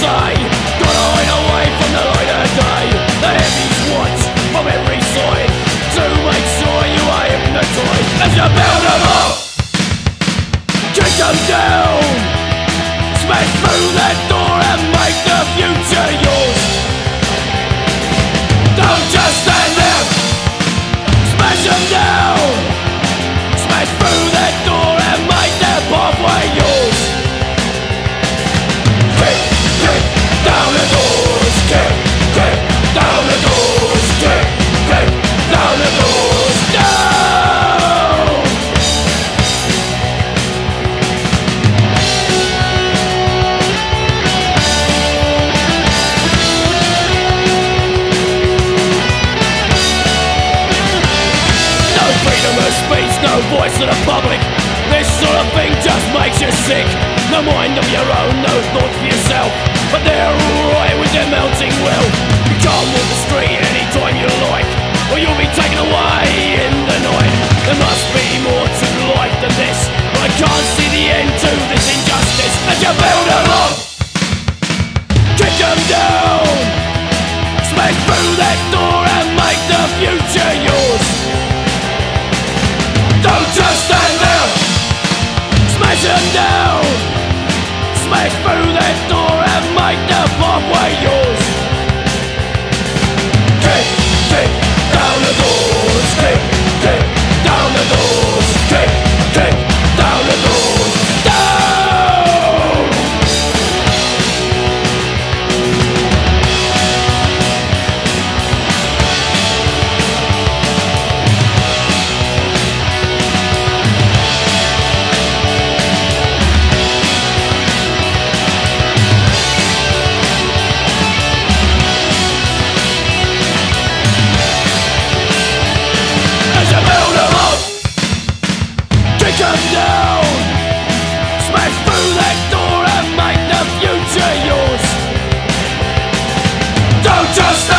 sigh Gotta hide away from the light of day. The heavy squats from every side To make sure you are hypnotized. As you build them up Kick them down Smash through voice of the public. This sort of thing just makes you sick. No mind of your own, no thoughts for yourself. But they're should do. Smash through that door and make the pathway yours. just